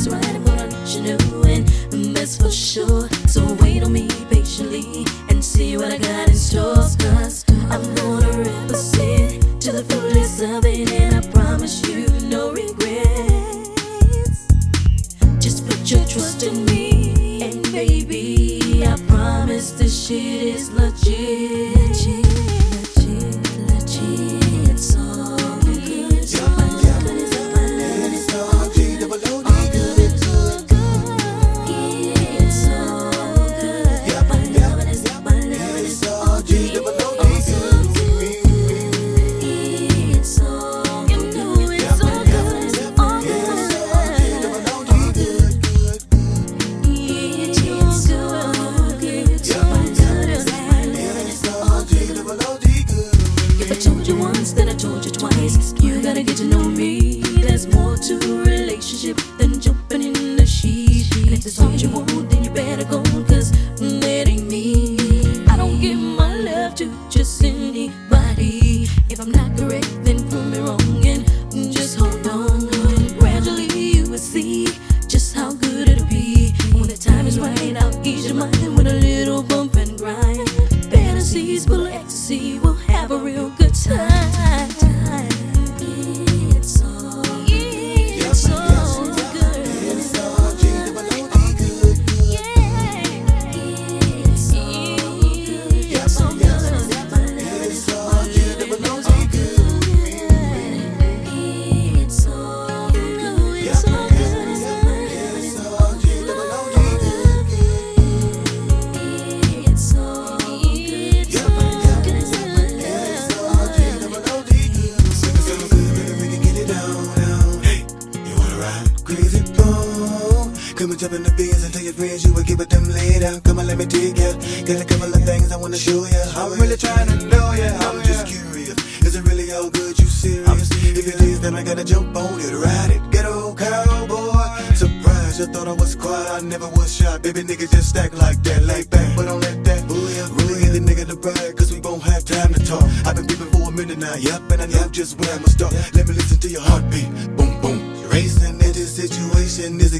was right and what she knew, and that's for sure. So wait on me patiently and see what I got in store. Cause I'm gonna represent to the fullest of it, and I promise you no regrets. Just put your trust in me, and baby, I promise this shit is legit. Come and jump in the biz and tell your friends you will give it them later. Come on, let me take ya. Got a couple of things I wanna show ya. I'm really trying to know ya. I'm oh, just curious. Is it really all good? You serious? If it is, then I gotta jump on it, ride it. Get old cowboy. Surprise, you thought I was quiet. I never was shy. Baby, nigga just stack like that. Lay back, but don't let that booyah. Really get the nigga to brag, cause we won't have time to talk. I've been peeping for a minute now, yup, and I know just where I'ma start. Let me listen to your heartbeat. Boom, boom. Racing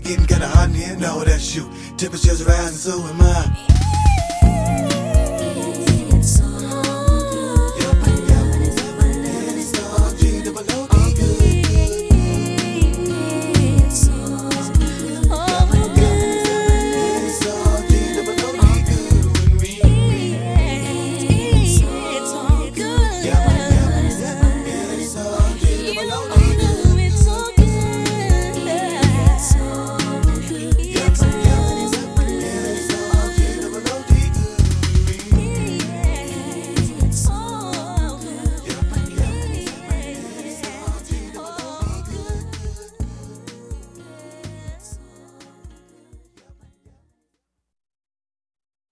getting kinda hot in here? No, that's you. Temperature's rising, so am I.